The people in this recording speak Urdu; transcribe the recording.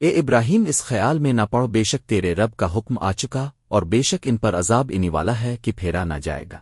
اے ابراہیم، اس خیال میں نہ پڑو بے شک تیرے رب کا حکم آ چکا اور بے شک ان پر عذاب انی والا ہے کہ پھیرا نہ جائے گا۔